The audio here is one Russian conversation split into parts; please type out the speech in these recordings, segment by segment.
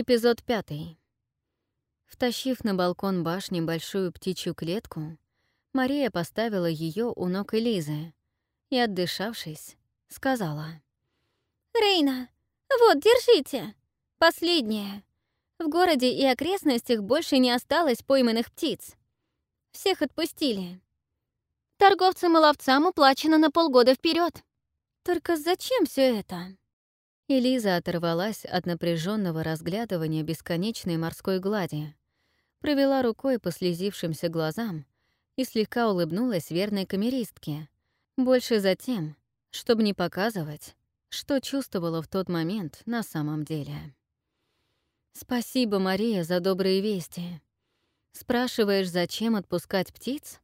Эпизод пятый. Втащив на балкон башни большую птичью клетку, Мария поставила ее у ног Элизы и, отдышавшись, сказала. «Рейна, вот, держите. Последнее. В городе и окрестностях больше не осталось пойманных птиц. Всех отпустили. Торговцам и ловцам уплачено на полгода вперед. Только зачем все это?» Элиза оторвалась от напряженного разглядывания бесконечной морской глади, провела рукой по слезившимся глазам и слегка улыбнулась верной камеристке, больше за тем, чтобы не показывать, что чувствовала в тот момент на самом деле. «Спасибо, Мария, за добрые вести. Спрашиваешь, зачем отпускать птиц?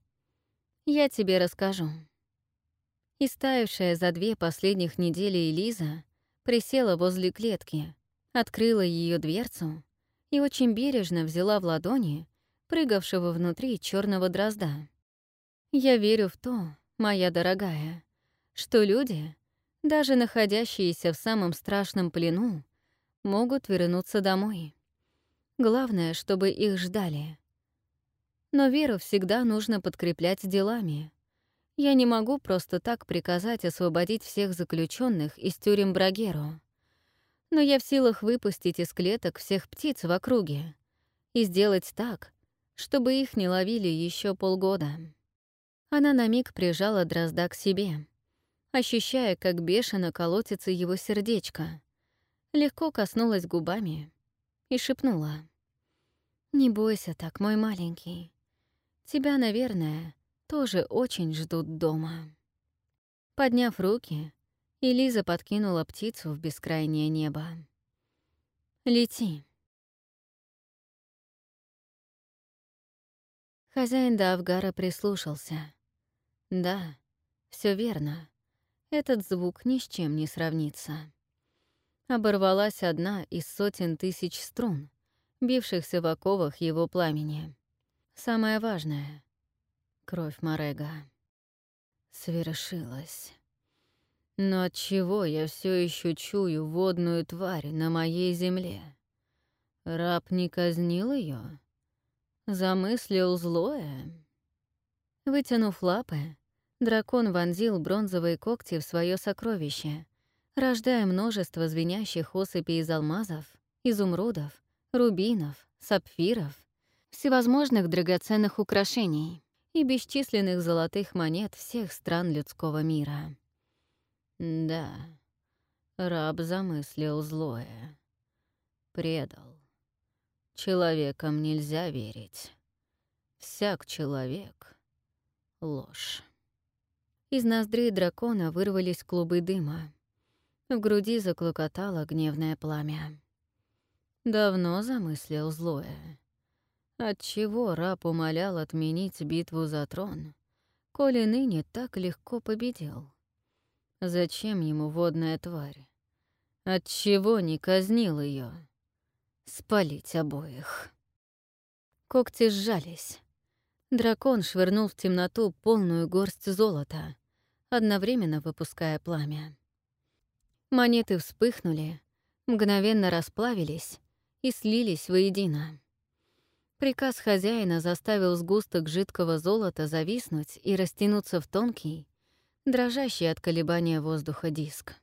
Я тебе расскажу». Истаившая за две последних недели Элиза присела возле клетки, открыла ее дверцу и очень бережно взяла в ладони прыгавшего внутри черного дрозда. «Я верю в то, моя дорогая, что люди, даже находящиеся в самом страшном плену, могут вернуться домой. Главное, чтобы их ждали. Но веру всегда нужно подкреплять делами. Я не могу просто так приказать освободить всех заключенных из тюрем Брагеру. Но я в силах выпустить из клеток всех птиц в округе и сделать так, чтобы их не ловили еще полгода. Она на миг прижала дрозда к себе, ощущая, как бешено колотится его сердечко. Легко коснулась губами и шепнула. «Не бойся так, мой маленький. Тебя, наверное, тоже очень ждут дома. Подняв руки, Элиза подкинула птицу в бескрайнее небо. «Лети». Хозяин Давгара прислушался. Да, все верно. Этот звук ни с чем не сравнится. Оборвалась одна из сотен тысяч струн, бившихся в оковах его пламени. Самое важное кровь Морега. Свершилось. Но от чего я все еще чую водную тварь на моей земле? Раб не казнил ее, замыслил злое. Вытянув лапы, дракон вонзил бронзовые когти в свое сокровище, рождая множество звенящих осыпей из алмазов, изумрудов, рубинов, сапфиров, всевозможных драгоценных украшений и бесчисленных золотых монет всех стран людского мира. Да, раб замыслил злое. Предал. Человекам нельзя верить. Всяк человек — ложь. Из ноздрей дракона вырвались клубы дыма. В груди заклокотало гневное пламя. Давно замыслил злое. Отчего раб умолял отменить битву за трон, коли ныне так легко победил? Зачем ему водная тварь? Отчего не казнил ее? Спалить обоих. Когти сжались. Дракон швырнул в темноту полную горсть золота, одновременно выпуская пламя. Монеты вспыхнули, мгновенно расплавились и слились воедино. Приказ хозяина заставил сгусток жидкого золота зависнуть и растянуться в тонкий, дрожащий от колебания воздуха диск.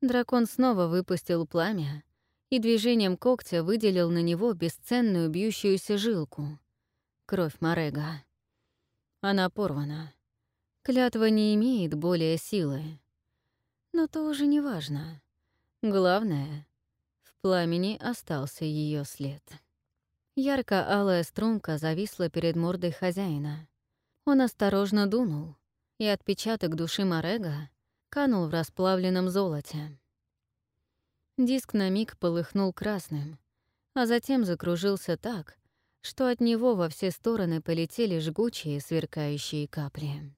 Дракон снова выпустил пламя и движением когтя выделил на него бесценную бьющуюся жилку — кровь Морега. Она порвана. Клятва не имеет более силы. Но то уже не важно. Главное, в пламени остался ее след. Ярко-алая струнка зависла перед мордой хозяина. Он осторожно дунул, и отпечаток души Морега канул в расплавленном золоте. Диск на миг полыхнул красным, а затем закружился так, что от него во все стороны полетели жгучие сверкающие капли.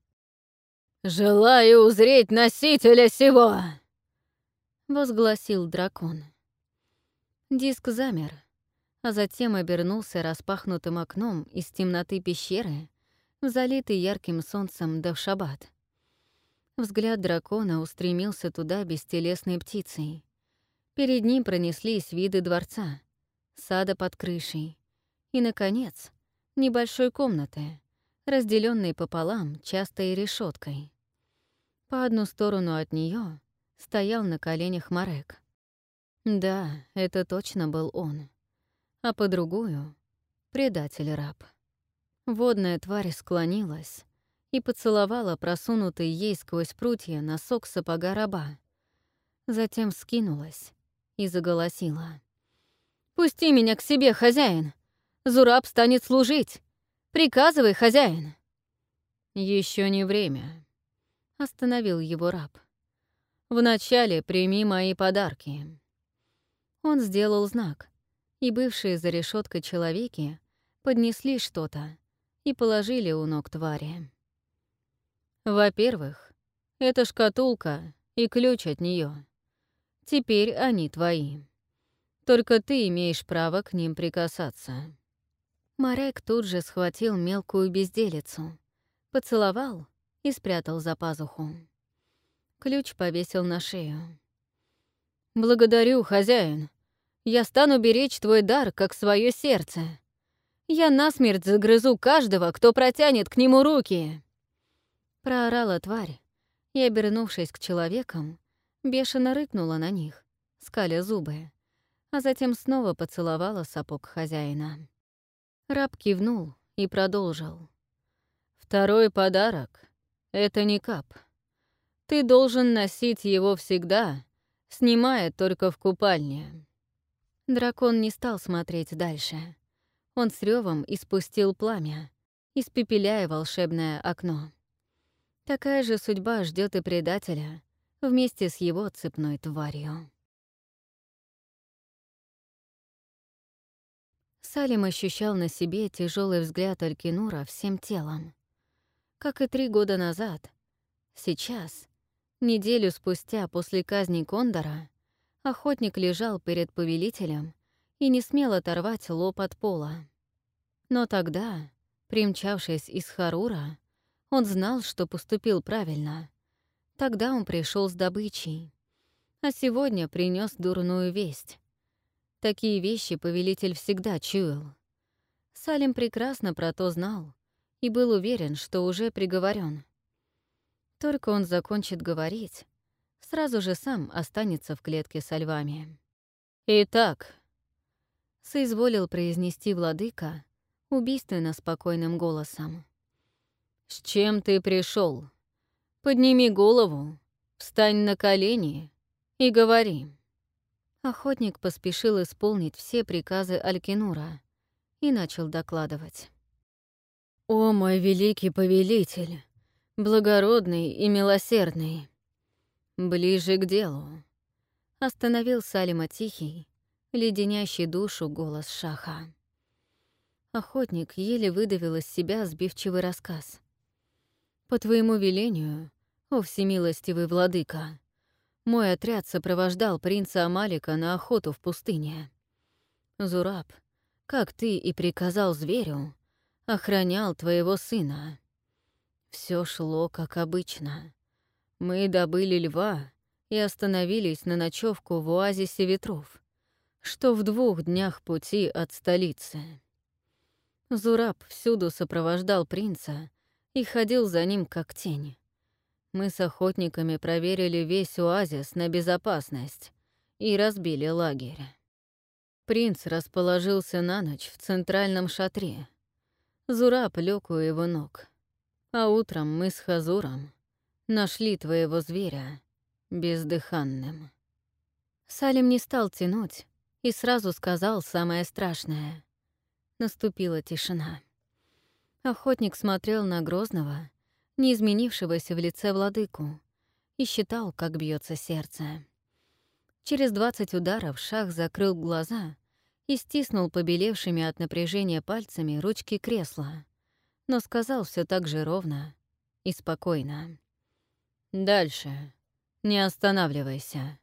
«Желаю узреть носителя сего!» — возгласил дракон. Диск замер, а затем обернулся распахнутым окном из темноты пещеры залитый ярким солнцем Давшабад. Взгляд дракона устремился туда бестелесной птицей. Перед ним пронеслись виды дворца, сада под крышей и, наконец, небольшой комнаты, разделенной пополам частой решеткой. По одну сторону от нее стоял на коленях Марек. Да, это точно был он. А по другую — предатель-раб. Водная тварь склонилась и поцеловала просунутый ей сквозь прутья носок сапога раба. Затем скинулась и заголосила. «Пусти меня к себе, хозяин! Зураб станет служить! Приказывай, хозяин!» Еще не время», — остановил его раб. «Вначале прими мои подарки». Он сделал знак, и бывшие за решеткой человеки поднесли что-то и положили у ног твари. Во-первых, это шкатулка и ключ от нее. Теперь они твои. Только ты имеешь право к ним прикасаться. Марек тут же схватил мелкую безделицу, поцеловал и спрятал за пазуху. Ключ повесил на шею. «Благодарю, хозяин. Я стану беречь твой дар, как свое сердце. Я насмерть загрызу каждого, кто протянет к нему руки!» Проорала тварь и, обернувшись к человекам, бешено рыкнула на них, скаля зубы, а затем снова поцеловала сапог хозяина. Раб кивнул и продолжил. «Второй подарок — это не кап. Ты должен носить его всегда, снимая только в купальне». Дракон не стал смотреть дальше. Он с ревом испустил пламя, испепеляя волшебное окно. Такая же судьба ждет и предателя вместе с его цепной тварью. Салим ощущал на себе тяжелый взгляд Алькинура всем телом. Как и три года назад, сейчас, неделю спустя после казни Кондора, охотник лежал перед повелителем и не смел оторвать лоб от пола. Но тогда, примчавшись из Харура, он знал, что поступил правильно. Тогда он пришел с добычей, а сегодня принес дурную весть. Такие вещи повелитель всегда чуял. Салим прекрасно про то знал и был уверен, что уже приговорен. Только он закончит говорить, сразу же сам останется в клетке со львами. «Итак», — соизволил произнести владыка убийственно спокойным голосом. «С чем ты пришел? Подними голову, встань на колени и говори». Охотник поспешил исполнить все приказы Алькинура и начал докладывать. «О, мой великий повелитель, благородный и милосердный! Ближе к делу!» Остановил Салима тихий, леденящий душу голос Шаха. Охотник еле выдавил из себя сбивчивый рассказ. «По твоему велению, о всемилостивый владыка, мой отряд сопровождал принца Амалика на охоту в пустыне. Зураб, как ты и приказал зверю, охранял твоего сына. Все шло как обычно. Мы добыли льва и остановились на ночевку в оазисе ветров, что в двух днях пути от столицы. Зураб всюду сопровождал принца и ходил за ним как тень. Мы с охотниками проверили весь оазис на безопасность и разбили лагерь. Принц расположился на ночь в центральном шатре. Зураб лег у его ног. А утром мы с Хазуром нашли твоего зверя бездыханным. Салим не стал тянуть и сразу сказал самое страшное. Наступила тишина. Охотник смотрел на Грозного не изменившегося в лице владыку, и считал, как бьется сердце. Через двадцать ударов Шах закрыл глаза и стиснул побелевшими от напряжения пальцами ручки кресла, но сказал все так же ровно и спокойно. «Дальше. Не останавливайся.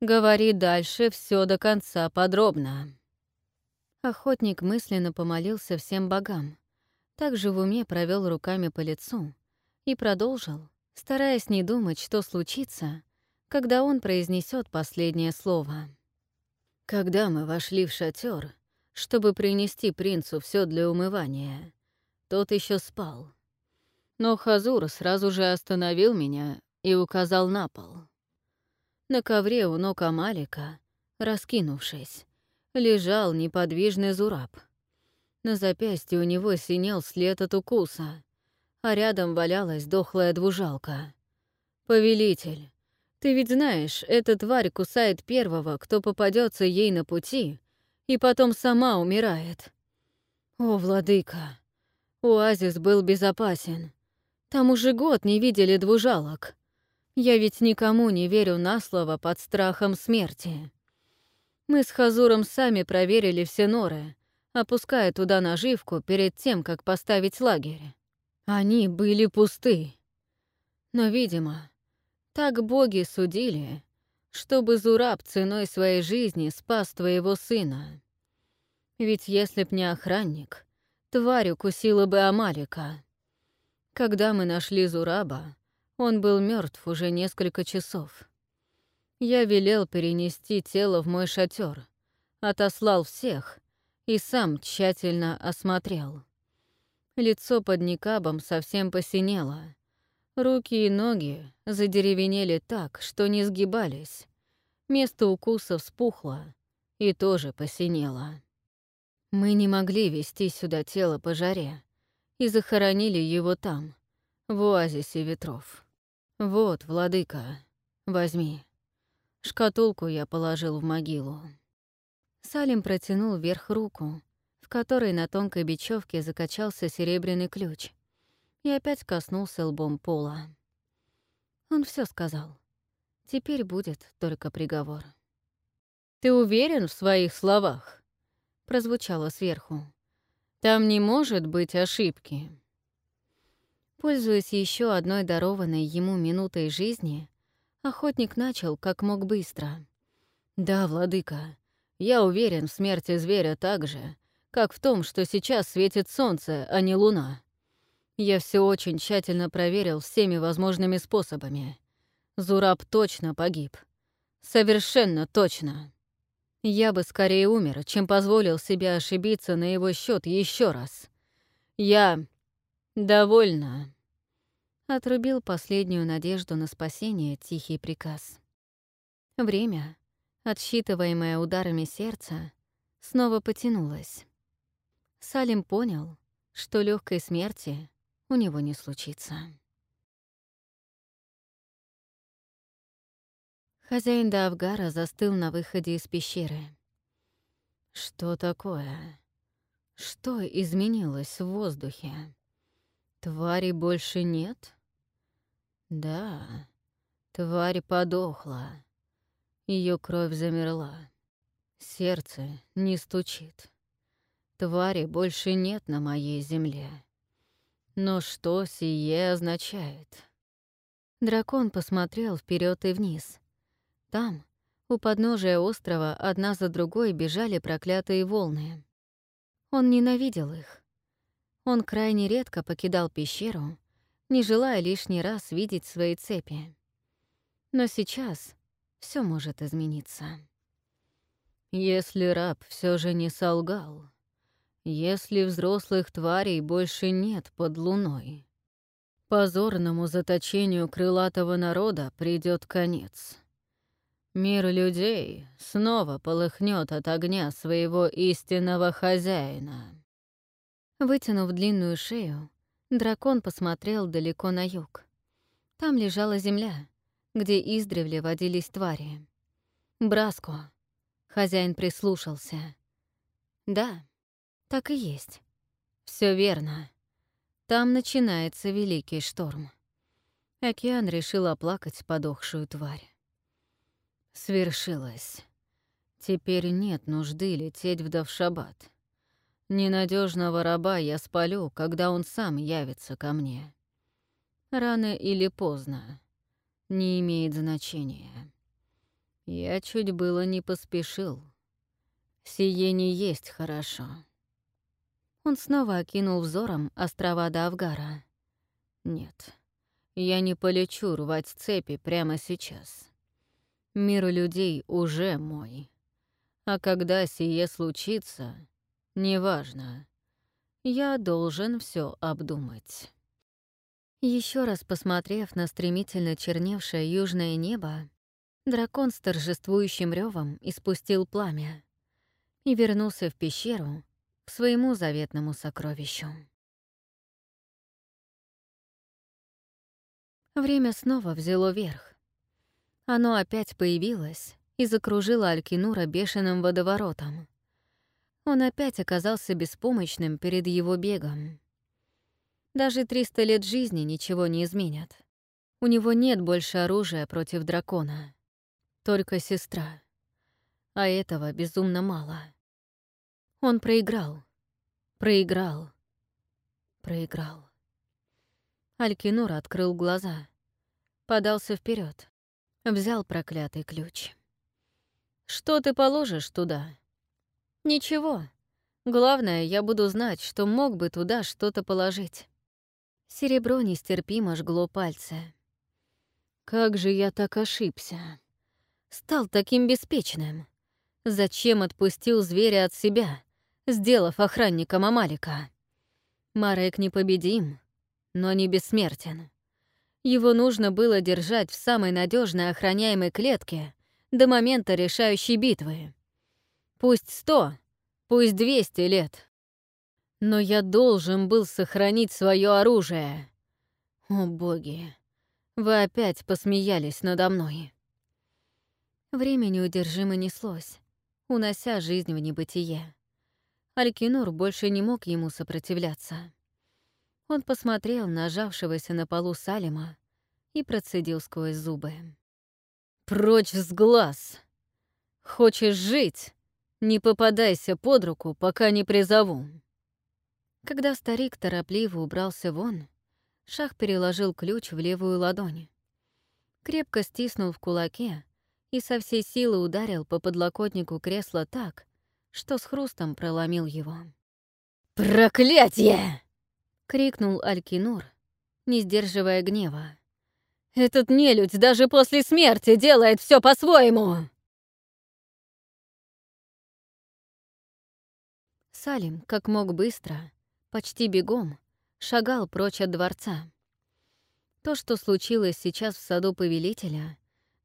Говори дальше все до конца подробно». Охотник мысленно помолился всем богам, также в уме провел руками по лицу и продолжил, стараясь не думать, что случится, когда он произнесет последнее слово. Когда мы вошли в шатер, чтобы принести принцу все для умывания, тот еще спал. Но Хазур сразу же остановил меня и указал на пол. На ковре у ног Амалика, раскинувшись, лежал неподвижный зураб. На запястье у него синел след от укуса, а рядом валялась дохлая двужалка. «Повелитель, ты ведь знаешь, эта тварь кусает первого, кто попадется ей на пути, и потом сама умирает. О, владыка, оазис был безопасен. Там уже год не видели двужалок. Я ведь никому не верю на слово под страхом смерти. Мы с Хазуром сами проверили все норы, опуская туда наживку перед тем, как поставить лагерь. Они были пусты. Но, видимо, так боги судили, чтобы Зураб ценой своей жизни спас твоего сына. Ведь если б не охранник, тварь укусила бы Амалика. Когда мы нашли Зураба, он был мертв уже несколько часов. Я велел перенести тело в мой шатер, отослал всех и сам тщательно осмотрел. Лицо под никабом совсем посинело. Руки и ноги задеревенели так, что не сгибались. Место укуса вспухло и тоже посинело. Мы не могли вести сюда тело по жаре, и захоронили его там, в оазисе ветров. Вот, владыка, возьми. Шкатулку я положил в могилу. Салим протянул вверх руку, в которой на тонкой бечевке закачался серебряный ключ, и опять коснулся лбом пола. Он все сказал. Теперь будет только приговор. «Ты уверен в своих словах?» — прозвучало сверху. Там не может быть ошибки. Пользуясь еще одной дарованной ему минутой жизни, охотник начал как мог быстро. «Да, владыка, я уверен в смерти зверя так же, как в том, что сейчас светит солнце, а не луна. Я все очень тщательно проверил всеми возможными способами. Зураб точно погиб. Совершенно точно. Я бы скорее умер, чем позволил себе ошибиться на его счет еще раз. Я... довольна. Отрубил последнюю надежду на спасение тихий приказ. Время, отсчитываемое ударами сердца, снова потянулось. Салим понял, что легкой смерти у него не случится. Хозяин Давгара застыл на выходе из пещеры. Что такое? Что изменилось в воздухе? Твари больше нет? Да, тварь подохла. Ее кровь замерла. Сердце не стучит. Твари больше нет на моей земле. Но что сие означает? Дракон посмотрел вперед и вниз — там, у подножия острова, одна за другой бежали проклятые волны. Он ненавидел их. Он крайне редко покидал пещеру, не желая лишний раз видеть свои цепи. Но сейчас все может измениться. Если раб все же не солгал, если взрослых тварей больше нет под луной, позорному заточению крылатого народа придет конец. Мир людей снова полыхнет от огня своего истинного хозяина. Вытянув длинную шею, дракон посмотрел далеко на юг. Там лежала земля, где издревле водились твари. Браско. Хозяин прислушался. Да, так и есть. Все верно. Там начинается великий шторм. Океан решил оплакать подохшую тварь. Свершилось. Теперь нет нужды лететь в Давшабад. Ненадежного раба я спалю, когда он сам явится ко мне. Рано или поздно. Не имеет значения. Я чуть было не поспешил. Сие не есть хорошо. Он снова окинул взором острова Давгара. Нет, я не полечу рвать цепи прямо сейчас. Мир людей уже мой. А когда сие случится, неважно. Я должен все обдумать. Еще раз посмотрев на стремительно черневшее южное небо, дракон с торжествующим ревом испустил пламя и вернулся в пещеру к своему заветному сокровищу. Время снова взяло верх. Оно опять появилось и закружило Алькинура бешеным водоворотом. Он опять оказался беспомощным перед его бегом. Даже 300 лет жизни ничего не изменят. У него нет больше оружия против дракона. Только сестра. А этого безумно мало. Он проиграл. Проиграл. Проиграл. Алькинур открыл глаза. Подался вперед, Взял проклятый ключ. «Что ты положишь туда?» «Ничего. Главное, я буду знать, что мог бы туда что-то положить». Серебро нестерпимо жгло пальцы. «Как же я так ошибся? Стал таким беспечным. Зачем отпустил зверя от себя, сделав охранником Амалика? Марек непобедим, но не бессмертен. Его нужно было держать в самой надежной охраняемой клетке до момента решающей битвы. Пусть сто, пусть двести лет. Но я должен был сохранить свое оружие. О, боги, вы опять посмеялись надо мной. Время неудержимо неслось, унося жизнь в небытие. Алькинур больше не мог ему сопротивляться. Он посмотрел на жавшегося на полу Салима и процедил сквозь зубы. «Прочь с глаз! Хочешь жить? Не попадайся под руку, пока не призову!» Когда старик торопливо убрался вон, Шах переложил ключ в левую ладонь. Крепко стиснул в кулаке и со всей силы ударил по подлокотнику кресла так, что с хрустом проломил его. «Проклятье!» — крикнул Алькинур, не сдерживая гнева. Этот нелюдь даже после смерти делает все по-своему!» Салим, как мог быстро, почти бегом, шагал прочь от дворца. То, что случилось сейчас в саду повелителя,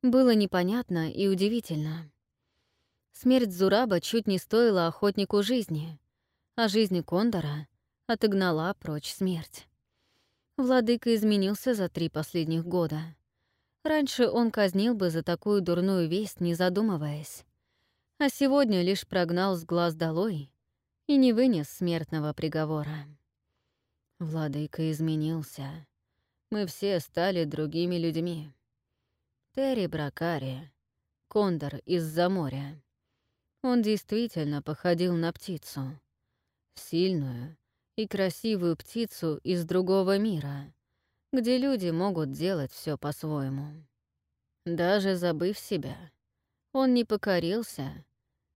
было непонятно и удивительно. Смерть Зураба чуть не стоила охотнику жизни, а жизнь Кондора отогнала прочь смерть. Владыка изменился за три последних года. Раньше он казнил бы за такую дурную весть, не задумываясь. А сегодня лишь прогнал с глаз долой и не вынес смертного приговора. Владыка изменился. Мы все стали другими людьми. Терри Бракари, кондор из-за моря. Он действительно походил на птицу. Сильную, и красивую птицу из другого мира, где люди могут делать все по-своему. Даже забыв себя, он не покорился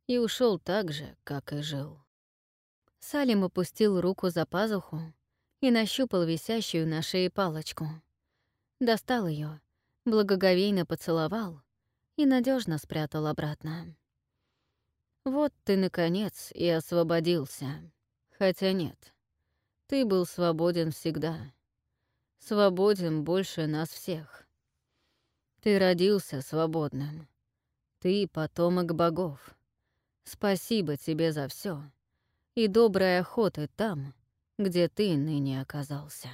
и ушел так же, как и жил. Салим опустил руку за пазуху и нащупал висящую на шее палочку. Достал ее, благоговейно поцеловал и надежно спрятал обратно. Вот ты, наконец, и освободился. Хотя нет, ты был свободен всегда. Свободен больше нас всех. Ты родился свободным. Ты потомок богов. Спасибо тебе за все и доброй охоты там, где ты ныне оказался.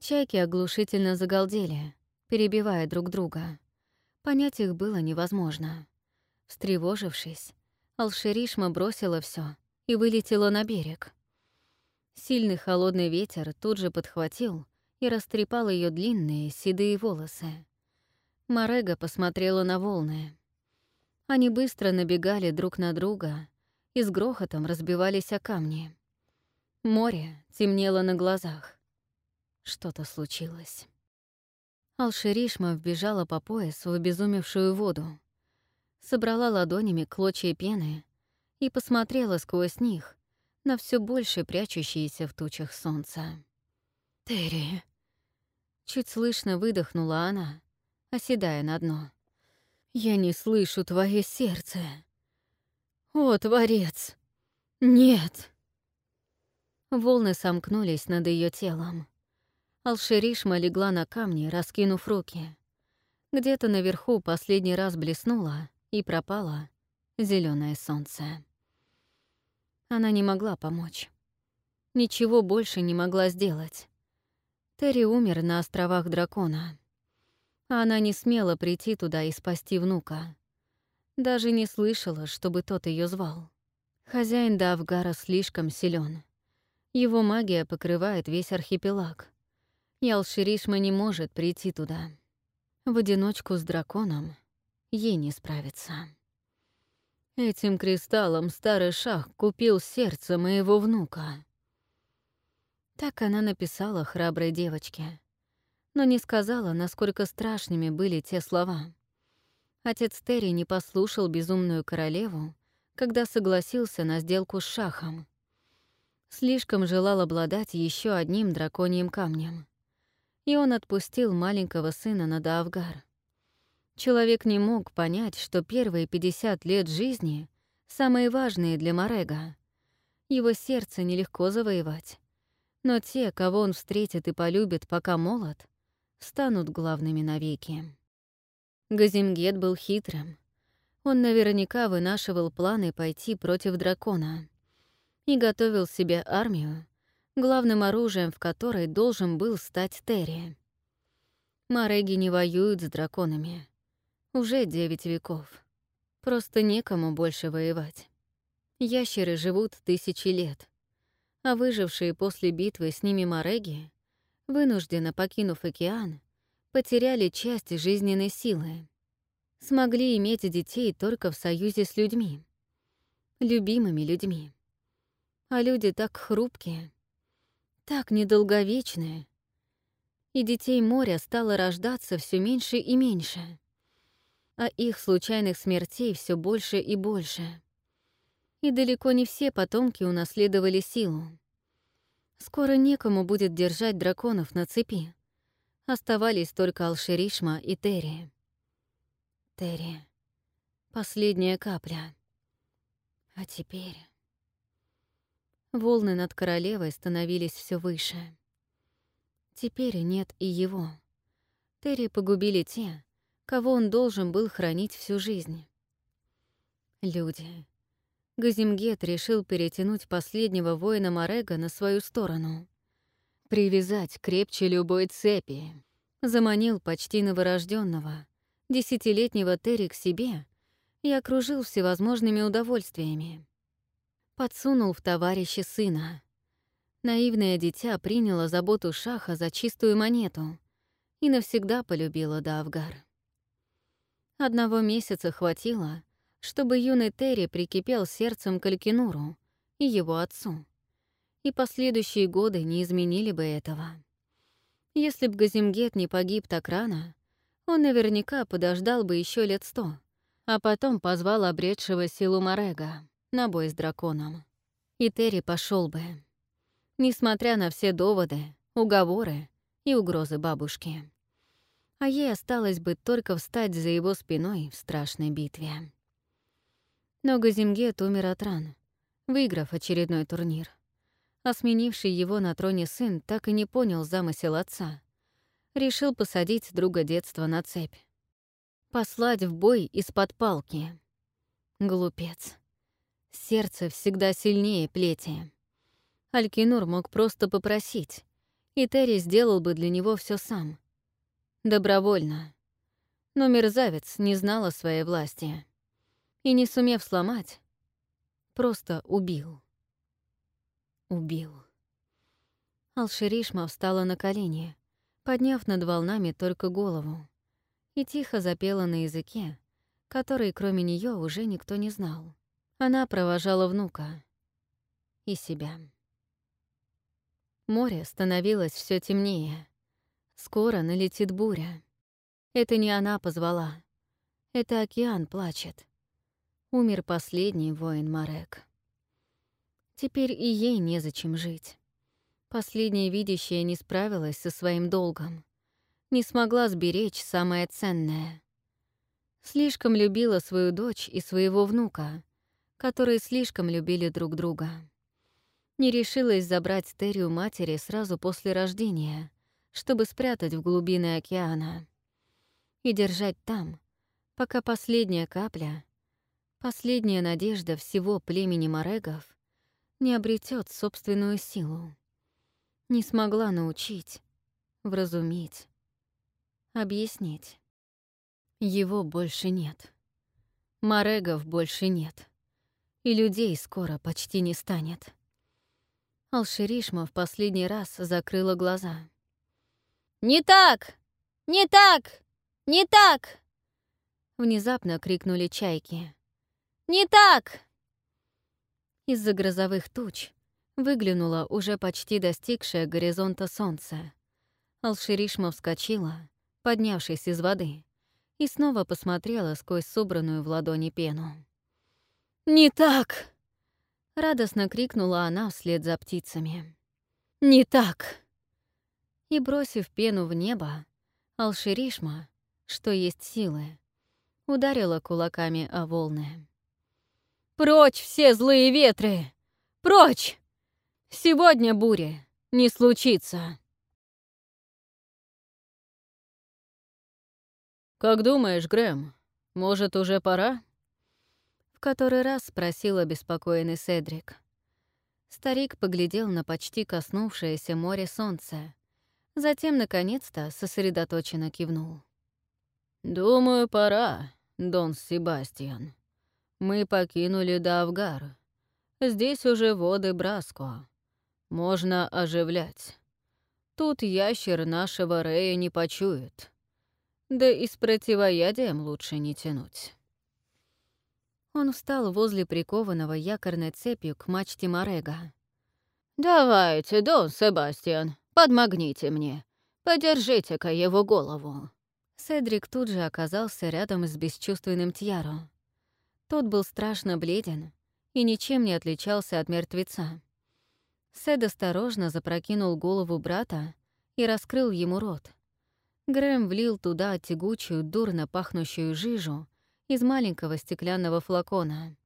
Чайки оглушительно загалдели, перебивая друг друга. Понять их было невозможно. Встревожившись, Алшеришма бросила все и вылетела на берег. Сильный холодный ветер тут же подхватил и растрепал ее длинные седые волосы. Марега посмотрела на волны. Они быстро набегали друг на друга и с грохотом разбивались о камни. Море темнело на глазах. Что-то случилось. Алшеришма вбежала по пояс в обезумевшую воду собрала ладонями клочья пены и посмотрела сквозь них на все больше прячущиеся в тучах солнца. «Терри!» Чуть слышно выдохнула она, оседая на дно. «Я не слышу твое сердце. О, Творец! Нет!» Волны сомкнулись над ее телом. Алшеришма легла на камни, раскинув руки. Где-то наверху последний раз блеснуло и пропало зеленое солнце. Она не могла помочь. Ничего больше не могла сделать. Терри умер на островах Дракона. Она не смела прийти туда и спасти внука. Даже не слышала, чтобы тот ее звал. Хозяин Давгара слишком силен. Его магия покрывает весь архипелаг. И Алширишма не может прийти туда. В одиночку с драконом ей не справиться. Этим кристаллом старый шах купил сердце моего внука. Так она написала храброй девочке, но не сказала, насколько страшными были те слова. Отец Терри не послушал безумную королеву, когда согласился на сделку с шахом. Слишком желал обладать еще одним драконьим камнем. И он отпустил маленького сына на Даавгар. Человек не мог понять, что первые 50 лет жизни самые важные для Морега. Его сердце нелегко завоевать. Но те, кого он встретит и полюбит, пока молод, станут главными навеки. Газимгет был хитрым. Он наверняка вынашивал планы пойти против дракона и готовил себе армию, главным оружием в которой должен был стать Терри. Мореги не воюют с драконами. Уже девять веков. Просто некому больше воевать. Ящеры живут тысячи лет а выжившие после битвы с ними мореги, вынужденно покинув океан, потеряли часть жизненной силы. Смогли иметь детей только в союзе с людьми, любимыми людьми. А люди так хрупкие, так недолговечные. И детей моря стало рождаться все меньше и меньше, а их случайных смертей все больше и больше и далеко не все потомки унаследовали силу. Скоро некому будет держать драконов на цепи. Оставались только Алшеришма и Терри. Терри. Последняя капля. А теперь... Волны над королевой становились все выше. Теперь нет и его. Терри погубили те, кого он должен был хранить всю жизнь. Люди. Газимгет решил перетянуть последнего воина Морега на свою сторону. Привязать крепче любой цепи. Заманил почти новорожденного, десятилетнего Терри к себе и окружил всевозможными удовольствиями. Подсунул в товарища сына. Наивное дитя приняло заботу Шаха за чистую монету и навсегда полюбила Давгар. Одного месяца хватило, чтобы юный Терри прикипел сердцем к Алькинуру и его отцу. И последующие годы не изменили бы этого. Если б Газимгет не погиб так рано, он наверняка подождал бы еще лет сто, а потом позвал обретшего силу Морега на бой с драконом. И Терри пошел бы. Несмотря на все доводы, уговоры и угрозы бабушки. А ей осталось бы только встать за его спиной в страшной битве. Но Газимгет умер от ран, выиграв очередной турнир. А сменивший его на троне сын так и не понял замысел отца. Решил посадить друга детства на цепь. Послать в бой из-под палки. Глупец. Сердце всегда сильнее плети. Алькинур мог просто попросить, и Терри сделал бы для него все сам. Добровольно. Но мерзавец не знал о своей власти и, не сумев сломать, просто убил. Убил. Алширишма встала на колени, подняв над волнами только голову, и тихо запела на языке, который кроме нее уже никто не знал. Она провожала внука и себя. Море становилось все темнее. Скоро налетит буря. Это не она позвала. Это океан плачет умер последний воин Марек. Теперь и ей незачем жить. Последняя видящая не справилась со своим долгом. не смогла сберечь самое ценное. Слишком любила свою дочь и своего внука, которые слишком любили друг друга. Не решилась забрать Терри у матери сразу после рождения, чтобы спрятать в глубины океана и держать там, пока последняя капля, последняя надежда всего племени Морегов не обретет собственную силу. Не смогла научить, вразумить, объяснить. Его больше нет. Морегов больше нет. И людей скоро почти не станет. Алширишма в последний раз закрыла глаза. «Не так! Не так! Не так!» Внезапно крикнули чайки. «Не так!» Из-за грозовых туч выглянуло уже почти достигшее горизонта солнце. Алширишма вскочила, поднявшись из воды, и снова посмотрела сквозь собранную в ладони пену. «Не так!» — радостно крикнула она вслед за птицами. «Не так!» И, бросив пену в небо, Алширишма, что есть силы, ударила кулаками о волны. «Прочь все злые ветры! Прочь! Сегодня бури не случится!» «Как думаешь, Грэм, может, уже пора?» В который раз спросил обеспокоенный Седрик. Старик поглядел на почти коснувшееся море солнца, затем, наконец-то, сосредоточенно кивнул. «Думаю, пора, Дон Себастьян. Мы покинули Давгар. Здесь уже воды Браско. Можно оживлять. Тут ящер нашего Рея не почует. Да и с противоядием лучше не тянуть». Он встал возле прикованного якорной цепью к мачте Морега. «Давайте, Дон Себастьян, подмогните мне. Подержите-ка его голову». Седрик тут же оказался рядом с бесчувственным Тьяро. Тот был страшно бледен и ничем не отличался от мертвеца. Сед осторожно запрокинул голову брата и раскрыл ему рот. Грэм влил туда тягучую, дурно пахнущую жижу из маленького стеклянного флакона.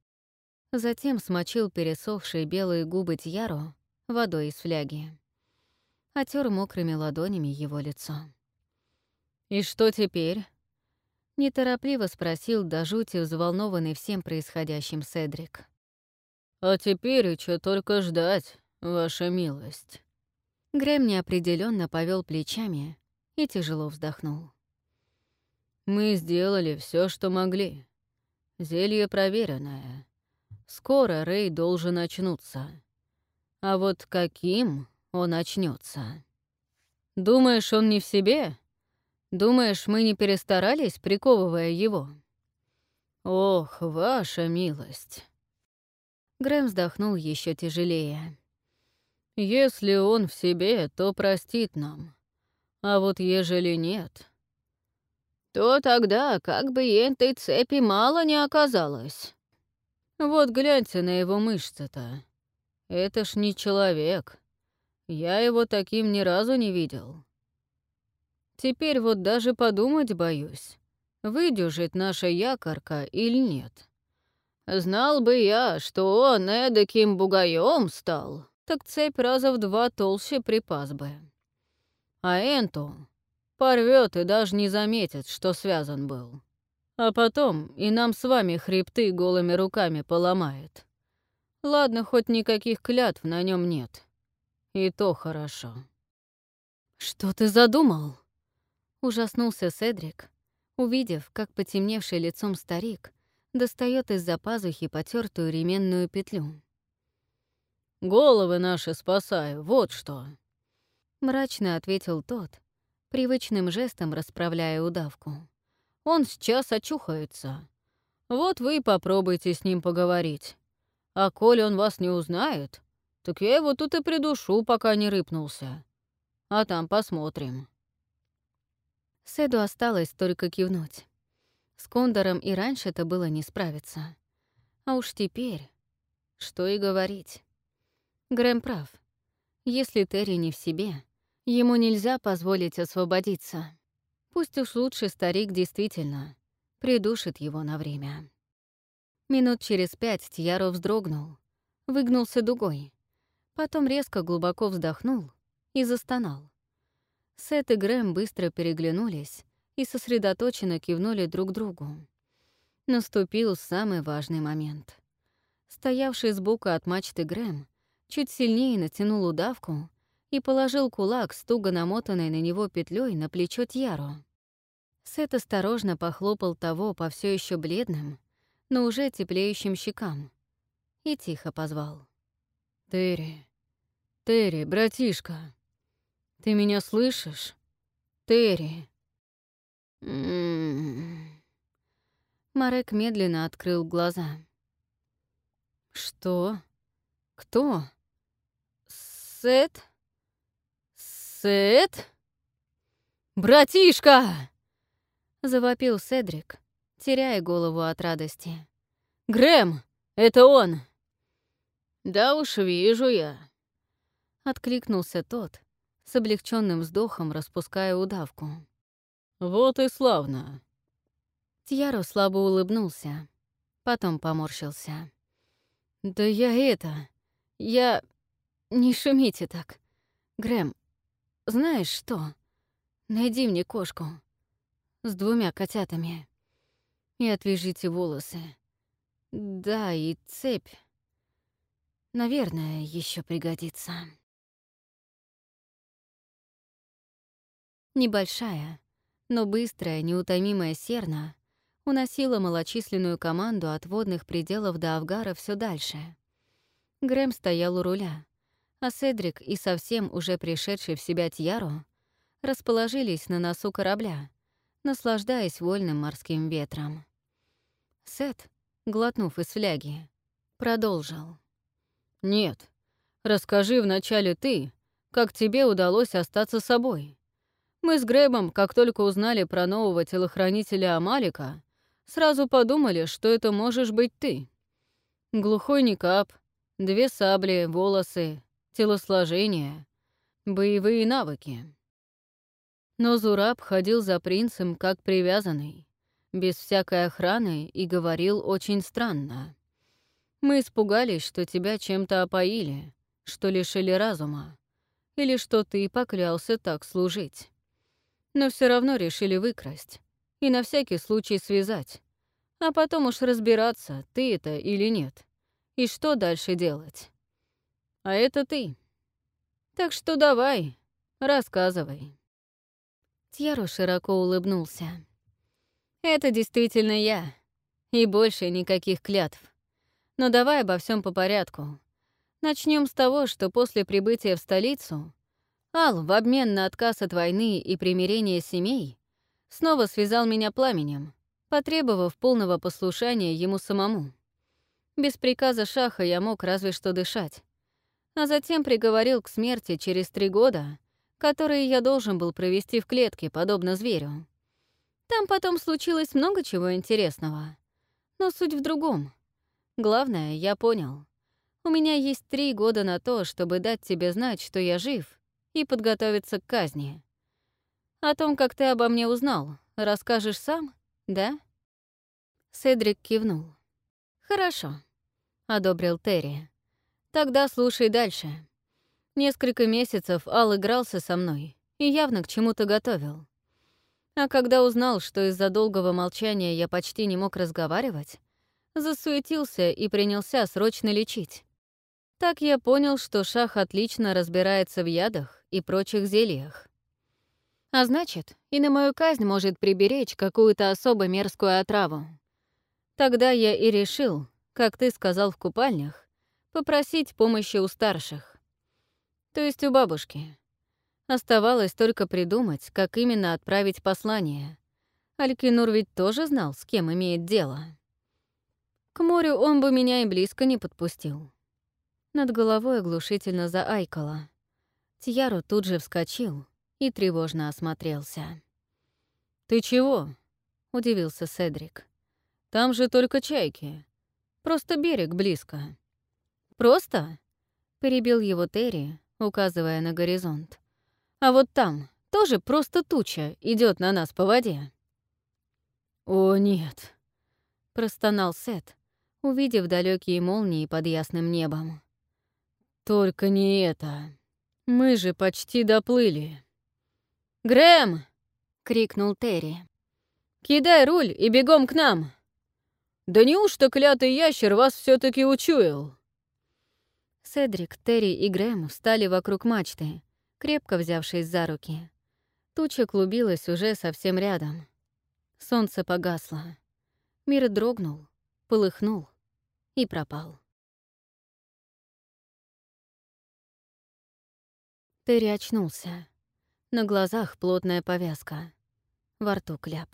Затем смочил пересохшие белые губы Тьяро водой из фляги. Отер мокрыми ладонями его лицо. «И что теперь?» Неторопливо спросил до жути взволнованный всем происходящим Седрик. «А теперь еще только ждать, ваша милость». Грэм неопределенно повел плечами и тяжело вздохнул. «Мы сделали все, что могли. Зелье проверенное. Скоро Рэй должен очнуться. А вот каким он очнется? Думаешь, он не в себе?» Думаешь, мы не перестарались, приковывая его? Ох, ваша милость. Грэм вздохнул еще тяжелее. Если он в себе, то простит нам. А вот ежели нет, то тогда как бы этой цепи мало не оказалось. Вот гляньте на его мышцы-то. Это ж не человек. Я его таким ни разу не видел. Теперь вот даже подумать боюсь, выдержит наша якорка или нет. Знал бы я, что он эдаким бугаем стал, так цепь раза в два толще припас бы. А Энту порвет и даже не заметит, что связан был. А потом и нам с вами хребты голыми руками поломает. Ладно, хоть никаких клятв на нем нет. И то хорошо. «Что ты задумал?» Ужаснулся Седрик, увидев, как потемневший лицом старик достает из-за пазухи потертую ременную петлю. «Головы наши спасаю, вот что!» Мрачно ответил тот, привычным жестом расправляя удавку. «Он сейчас очухается. Вот вы и попробуйте с ним поговорить. А коли он вас не узнает, так я его тут и придушу, пока не рыпнулся. А там посмотрим». Седу осталось только кивнуть. С Кондором и раньше это было не справиться. А уж теперь... Что и говорить. Грэм прав. Если Терри не в себе, ему нельзя позволить освободиться. Пусть уж лучше старик действительно придушит его на время. Минут через пять Тьяро вздрогнул, выгнулся дугой, потом резко глубоко вздохнул и застонал. Сет и Грэм быстро переглянулись и сосредоточенно кивнули друг другу. Наступил самый важный момент. Стоявший сбоку от мачты Грэм чуть сильнее натянул удавку и положил кулак с туго намотанной на него петлей на плечо Тьяро. Сет осторожно похлопал того по все еще бледным, но уже теплеющим щекам и тихо позвал. «Терри, Терри, братишка, ты меня слышишь? Терри!» «М-м-м». Марек медленно открыл глаза. «Что? Кто? Сет? Сет? Братишка!» — завопил Седрик, теряя голову от радости. «Грэм, это он!» «Да уж вижу я», — откликнулся тот, с облегченным вздохом распуская удавку. «Вот и славно». Тьяро слабо улыбнулся, потом поморщился. «Да я это... Я... Не шумите так. Грэм, знаешь что? Найди мне кошку с двумя котятами. И отвяжите волосы. Да, и цепь. Наверное, еще пригодится. Небольшая, но быстрая, неутомимая серна уносила малочисленную команду от водных пределов до Авгара все дальше. Грэм стоял у руля, а Седрик и совсем уже пришедший в себя Тьяро расположились на носу корабля, наслаждаясь вольным морским ветром. Сет, глотнув из фляги, продолжил. «Нет, расскажи вначале ты, как тебе удалось остаться собой. Мы с Грэбом, как только узнали про нового телохранителя Амалика, сразу подумали, что это можешь быть ты. Глухой никап, две сабли, волосы, телосложение, боевые навыки. Но Зураб ходил за принцем как привязанный, без всякой охраны и говорил очень странно. Мы испугались, что тебя чем-то опоили, что лишили разума, или что ты поклялся так служить. Но все равно решили выкрасть и на всякий случай связать, а потом уж разбираться, ты это или нет, и что дальше делать. А это ты. Так что давай, рассказывай. Тьяро широко улыбнулся. «Это действительно я. И больше никаких клятв. Но давай обо всем по порядку. Начнем с того, что после прибытия в столицу Ал в обмен на отказ от войны и примирение семей снова связал меня пламенем, потребовав полного послушания ему самому. Без приказа Шаха я мог разве что дышать. А затем приговорил к смерти через три года которые я должен был провести в клетке, подобно зверю. Там потом случилось много чего интересного. Но суть в другом. Главное, я понял. У меня есть три года на то, чтобы дать тебе знать, что я жив, и подготовиться к казни. О том, как ты обо мне узнал, расскажешь сам, да?» Седрик кивнул. «Хорошо», — одобрил Терри. «Тогда слушай дальше. Несколько месяцев Ал игрался со мной и явно к чему-то готовил. А когда узнал, что из-за долгого молчания я почти не мог разговаривать, засуетился и принялся срочно лечить. Так я понял, что Шах отлично разбирается в ядах и прочих зельях. А значит, и на мою казнь может приберечь какую-то особо мерзкую отраву. Тогда я и решил, как ты сказал в купальнях, попросить помощи у старших. То есть у бабушки. Оставалось только придумать, как именно отправить послание. Алькинур ведь тоже знал, с кем имеет дело. К морю он бы меня и близко не подпустил. Над головой оглушительно заайкало. Тьяру тут же вскочил и тревожно осмотрелся. «Ты чего?» — удивился Седрик. «Там же только чайки. Просто берег близко». «Просто?» — перебил его Терри, указывая на горизонт. «А вот там тоже просто туча идет на нас по воде. «О, нет!» — простонал Сет, увидев далекие молнии под ясным небом. «Только не это. Мы же почти доплыли». «Грэм!» — крикнул Терри. «Кидай руль и бегом к нам!» «Да неужто клятый ящер вас все таки учуял?» Седрик, Терри и Грэм встали вокруг мачты, крепко взявшись за руки. Туча клубилась уже совсем рядом. Солнце погасло. Мир дрогнул, полыхнул и пропал. Терри очнулся. На глазах плотная повязка. Во рту кляп.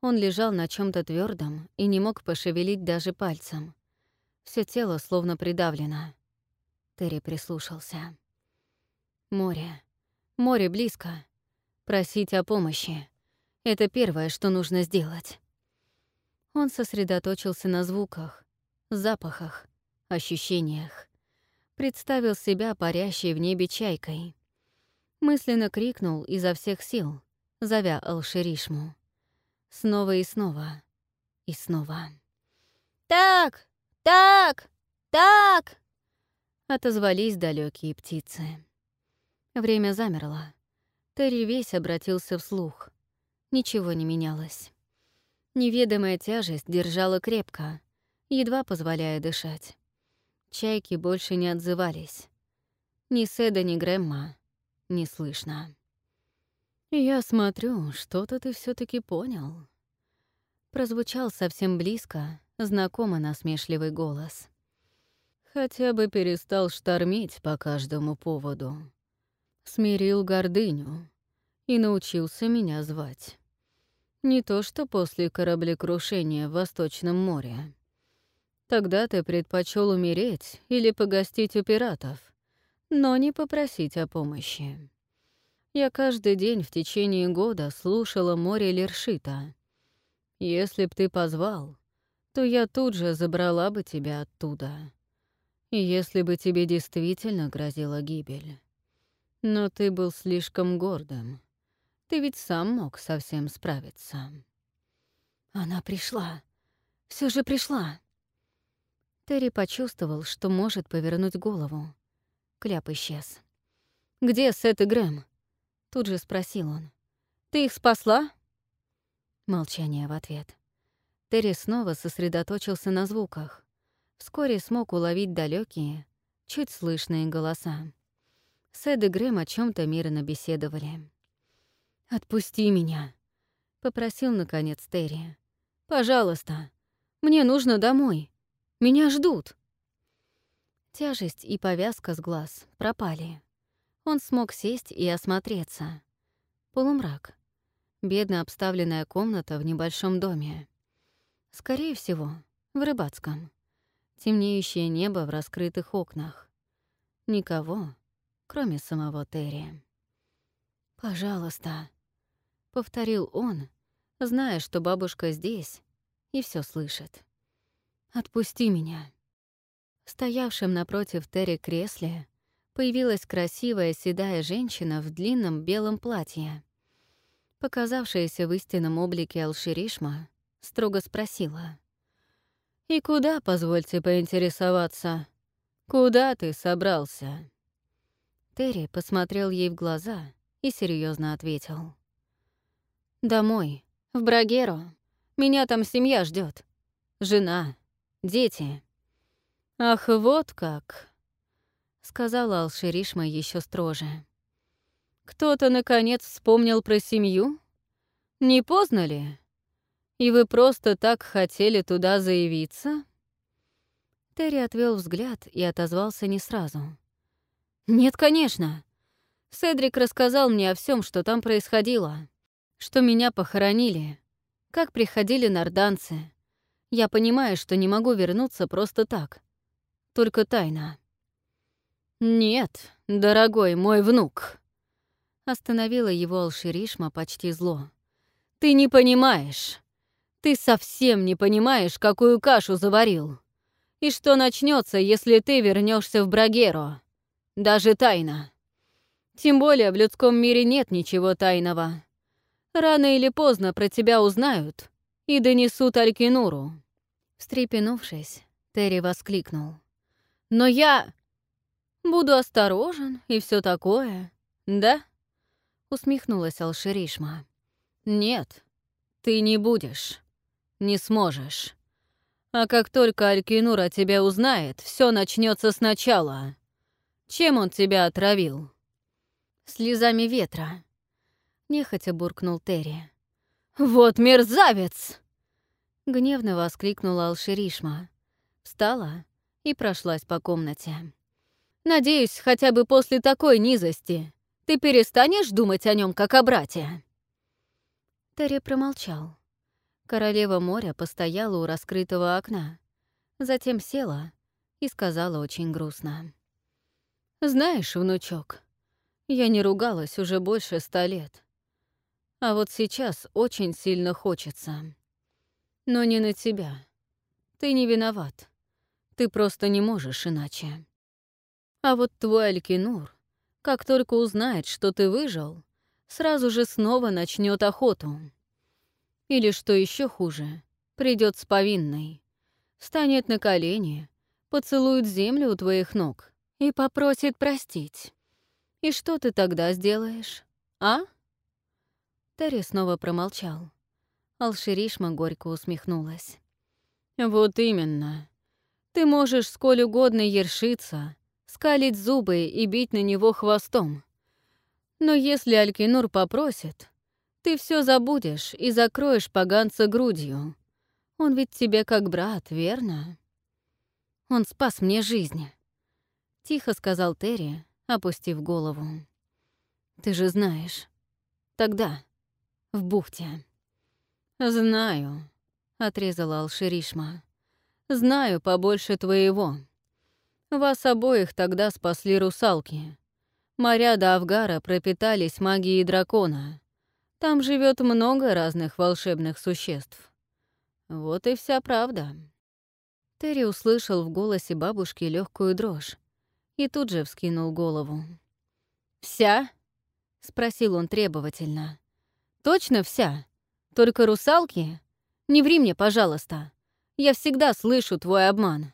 Он лежал на чем то твердом и не мог пошевелить даже пальцем. Все тело словно придавлено. Терри прислушался. Море. Море близко. Просить о помощи. Это первое, что нужно сделать. Он сосредоточился на звуках, запахах, ощущениях. Представил себя парящей в небе чайкой. Мысленно крикнул изо всех сил, зовя Алширишму. Снова и снова. И снова. «Так! Так! Так!» Отозвались далекие птицы. Время замерло. Терри весь обратился вслух. Ничего не менялось. Неведомая тяжесть держала крепко, едва позволяя дышать. Чайки больше не отзывались. Ни Седа, ни Грэмма не слышно. «Я смотрю, что-то ты все таки понял». Прозвучал совсем близко, знакомо насмешливый голос. «Хотя бы перестал штормить по каждому поводу. Смирил гордыню и научился меня звать. Не то что после кораблекрушения в Восточном море. Тогда ты предпочел умереть или погостить у пиратов, но не попросить о помощи. Я каждый день в течение года слушала море Лершита. Если б ты позвал, то я тут же забрала бы тебя оттуда. Если бы тебе действительно грозила гибель. Но ты был слишком гордым. Ты ведь сам мог совсем справиться. Она пришла. Все же пришла. Терри почувствовал, что может повернуть голову. Кляп исчез. «Где Сет и Грэм?» Тут же спросил он. «Ты их спасла?» Молчание в ответ. Терри снова сосредоточился на звуках. Вскоре смог уловить далекие, чуть слышные голоса. Сэд и Грэм о чем то мирно беседовали. «Отпусти меня», — попросил, наконец, Терри. «Пожалуйста, мне нужно домой. Меня ждут». Тяжесть и повязка с глаз пропали. Он смог сесть и осмотреться. Полумрак. Бедно обставленная комната в небольшом доме. Скорее всего, в рыбацком. Темнеющее небо в раскрытых окнах. Никого, кроме самого Терри. «Пожалуйста», — повторил он, зная, что бабушка здесь и все слышит. «Отпусти меня». Стоявшим напротив Терри кресле появилась красивая седая женщина в длинном белом платье. Показавшаяся в истинном облике Алширишма, строго спросила. «И куда, позвольте поинтересоваться? Куда ты собрался?» Терри посмотрел ей в глаза и серьезно ответил. «Домой, в Брагеро. Меня там семья ждет. Жена, дети». «Ах, вот как!» сказала Алширишма еще строже. «Кто-то, наконец, вспомнил про семью? Не поздно ли? И вы просто так хотели туда заявиться?» Терри отвел взгляд и отозвался не сразу. «Нет, конечно. Седрик рассказал мне о всем, что там происходило. Что меня похоронили. Как приходили нарданцы. Я понимаю, что не могу вернуться просто так. Только тайна. «Нет, дорогой мой внук», — остановила его Алширишма почти зло. «Ты не понимаешь. Ты совсем не понимаешь, какую кашу заварил. И что начнется, если ты вернешься в Брагеро. Даже тайна. Тем более в людском мире нет ничего тайного. Рано или поздно про тебя узнают и донесут Алькинуру». Встрепенувшись, Терри воскликнул. «Но я буду осторожен и все такое, да?» Усмехнулась Алширишма. «Нет, ты не будешь, не сможешь. А как только Алькинура тебя узнает, все начнется сначала. Чем он тебя отравил?» «Слезами ветра», — нехотя буркнул Терри. «Вот мерзавец!» Гневно воскликнула Алширишма. Встала и прошлась по комнате. «Надеюсь, хотя бы после такой низости ты перестанешь думать о нем как о брате?» Терри промолчал. Королева моря постояла у раскрытого окна, затем села и сказала очень грустно. «Знаешь, внучок, я не ругалась уже больше ста лет. А вот сейчас очень сильно хочется. Но не на тебя. Ты не виноват. Ты просто не можешь иначе. А вот твой Алькинур, как только узнает, что ты выжил, сразу же снова начнет охоту. Или, что еще хуже, придет с повинной, встанет на колени, поцелует землю у твоих ног и попросит простить. И что ты тогда сделаешь, а? Терри снова промолчал. Алширишма горько усмехнулась. «Вот именно. Ты можешь сколь угодно ершиться, скалить зубы и бить на него хвостом. Но если Алькинур попросит, ты все забудешь и закроешь поганца грудью. Он ведь тебе как брат, верно? Он спас мне жизнь. Тихо сказал Терри, опустив голову. Ты же знаешь. Тогда, в бухте. «Знаю», — отрезала Алширишма. «Знаю побольше твоего. Вас обоих тогда спасли русалки. Моря до Авгара пропитались магией дракона. Там живет много разных волшебных существ. Вот и вся правда». Терри услышал в голосе бабушки легкую дрожь и тут же вскинул голову. «Вся?» — спросил он требовательно. «Точно вся?» Только русалки? Не ври мне, пожалуйста. Я всегда слышу твой обман.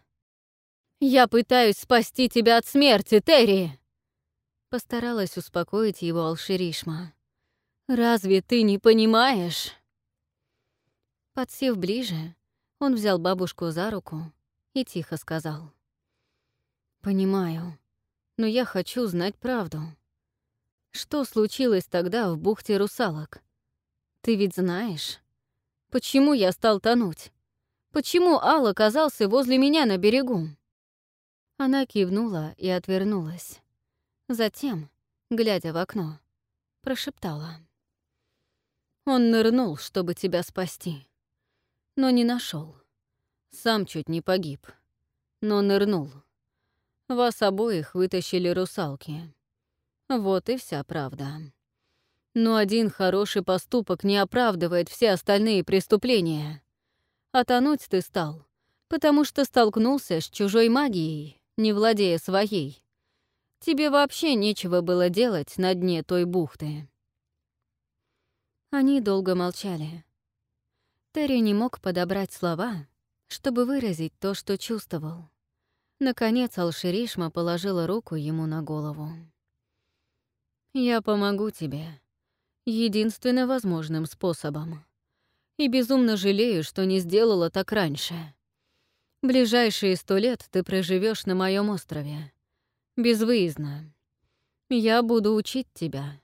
Я пытаюсь спасти тебя от смерти, Терри!» Постаралась успокоить его Алширишма. «Разве ты не понимаешь?» Подсев ближе, он взял бабушку за руку и тихо сказал. «Понимаю, но я хочу знать правду. Что случилось тогда в бухте русалок? Ты ведь знаешь, почему я стал тонуть? Почему Ал оказался возле меня на берегу?» Она кивнула и отвернулась. Затем, глядя в окно, прошептала. «Он нырнул, чтобы тебя спасти, но не нашел. Сам чуть не погиб, но нырнул. Вас обоих вытащили русалки. Вот и вся правда». Но один хороший поступок не оправдывает все остальные преступления. А тонуть ты стал, потому что столкнулся с чужой магией, не владея своей. Тебе вообще нечего было делать на дне той бухты. Они долго молчали. Терри не мог подобрать слова, чтобы выразить то, что чувствовал. Наконец Алширишма положила руку ему на голову. «Я помогу тебе», единственно возможным способом. И безумно жалею, что не сделала так раньше. Ближайшие сто лет ты проживешь на моем острове. Безвыездно. Я буду учить тебя.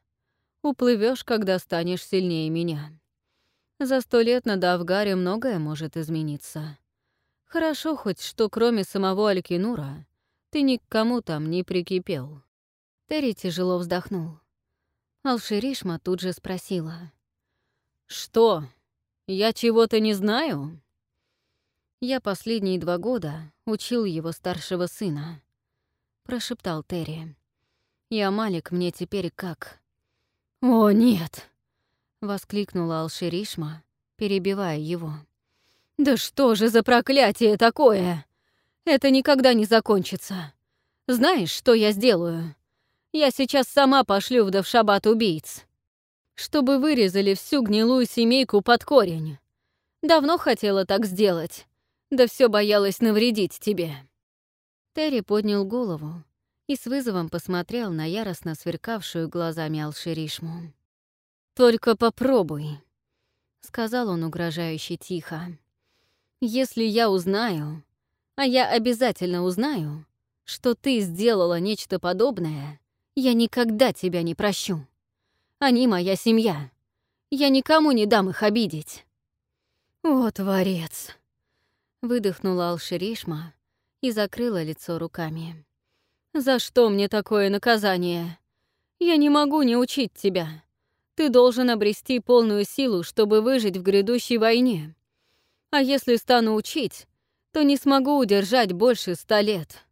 Уплывешь, когда станешь сильнее меня. За сто лет на Давгаре многое может измениться. Хорошо хоть, что кроме самого Алькинура ты ни к кому там не прикипел. Терри тяжело вздохнул. Алширишма тут же спросила. «Что? Я чего-то не знаю?» «Я последние два года учил его старшего сына», — прошептал Терри. «И Амалик мне теперь как...» «О, нет!» — воскликнула Алширишма, перебивая его. «Да что же за проклятие такое? Это никогда не закончится. Знаешь, что я сделаю? Я сейчас сама пошлю в Давшабат убийц, чтобы вырезали всю гнилую семейку под корень. Давно хотела так сделать, да все боялась навредить тебе». Терри поднял голову и с вызовом посмотрел на яростно сверкавшую глазами Алширишму. «Только попробуй», — сказал он угрожающе тихо. «Если я узнаю, а я обязательно узнаю, что ты сделала нечто подобное, я никогда тебя не прощу. Они моя семья. Я никому не дам их обидеть». «О, творец!» — выдохнула Алширишма и закрыла лицо руками. За что мне такое наказание? Я не могу не учить тебя. Ты должен обрести полную силу, чтобы выжить в грядущей войне. А если стану учить, то не смогу удержать больше ста лет».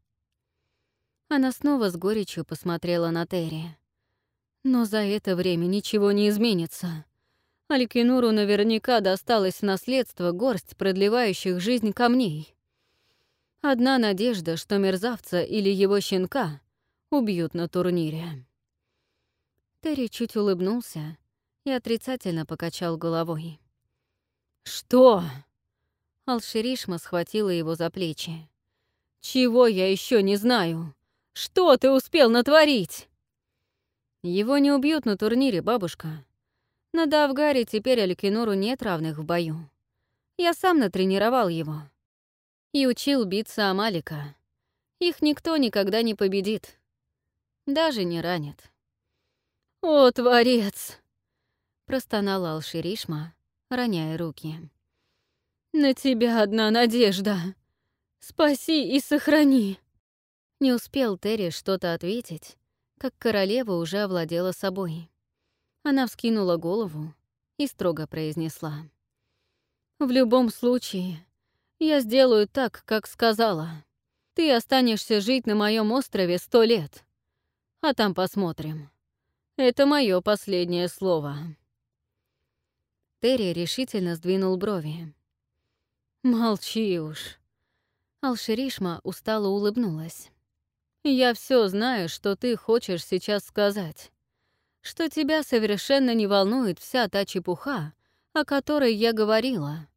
Она снова с горечью посмотрела на Терри. Но за это время ничего не изменится. Алькинуру наверняка досталось в наследство горсть продлевающих жизнь камней. Одна надежда, что мерзавца или его щенка убьют на турнире. Терри чуть улыбнулся и отрицательно покачал головой. «Что?» Алширишма схватила его за плечи. «Чего я еще не знаю? Что ты успел натворить?» «Его не убьют на турнире, бабушка. На Давгаре теперь Алькинуру нет равных в бою. Я сам натренировал его и учил биться Амалика. Их никто никогда не победит. Даже не ранит. «О, Творец!» — простонала Алширишма, роняя руки. «На тебя одна надежда. Спаси и сохрани!» Не успел Терри что-то ответить, как королева уже овладела собой. Она вскинула голову и строго произнесла. «В любом случае, я сделаю так, как сказала. Ты останешься жить на моем острове сто лет. А там посмотрим. Это мое последнее слово. Терри решительно сдвинул брови. «Молчи уж». Алширишма устало улыбнулась. «Я все знаю, что ты хочешь сейчас сказать. Что тебя совершенно не волнует вся та чепуха, о которой я говорила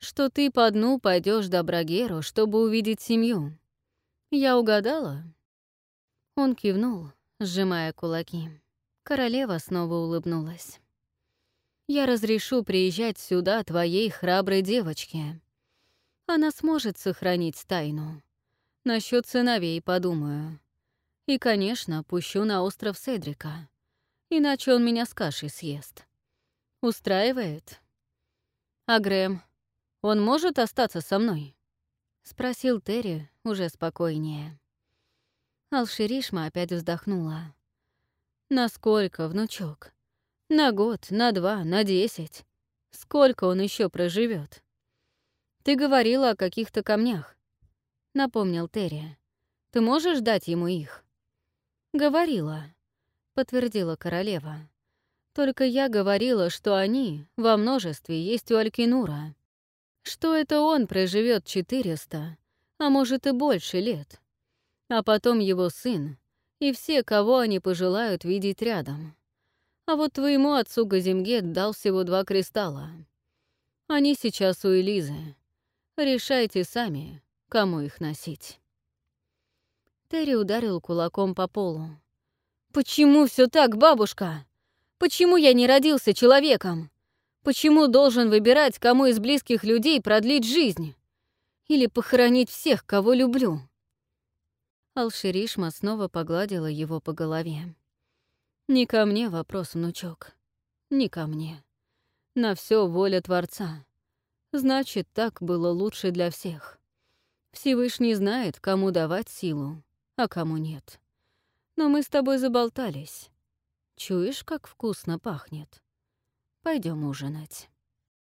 что ты по дну пойдешь до Брагеру, чтобы увидеть семью. Я угадала?» Он кивнул, сжимая кулаки. Королева снова улыбнулась. «Я разрешу приезжать сюда твоей храброй девочке. Она сможет сохранить тайну. Насчет сыновей подумаю. И, конечно, пущу на остров Седрика. Иначе он меня с кашей съест. Устраивает? А Грэм, он может остаться со мной?» — спросил Терри уже спокойнее. Алширишма опять вздохнула. «Насколько, внучок? На год, на два, на десять? Сколько он еще проживет? Ты говорила о каких-то камнях», — напомнил Терри. «Ты можешь дать ему их?» «Говорила», — подтвердила королева. «Только я говорила, что они во множестве есть у Алькинура что это он проживет 400, а может и больше лет, а потом его сын и все, кого они пожелают видеть рядом. А вот твоему отцу Газимгет дал всего два кристалла. Они сейчас у Элизы. Решайте сами, кому их носить. Терри ударил кулаком по полу. «Почему все так, бабушка? Почему я не родился человеком? Почему должен выбирать, кому из близких людей продлить жизнь? Или похоронить всех, кого люблю?» Алширишма снова погладила его по голове. «Не ко мне вопрос, внучок. Не ко мне. На все воля Творца. Значит, так было лучше для всех. Всевышний знает, кому давать силу, а кому нет. Но мы с тобой заболтались. Чуешь, как вкусно пахнет?» Пойдем ужинать.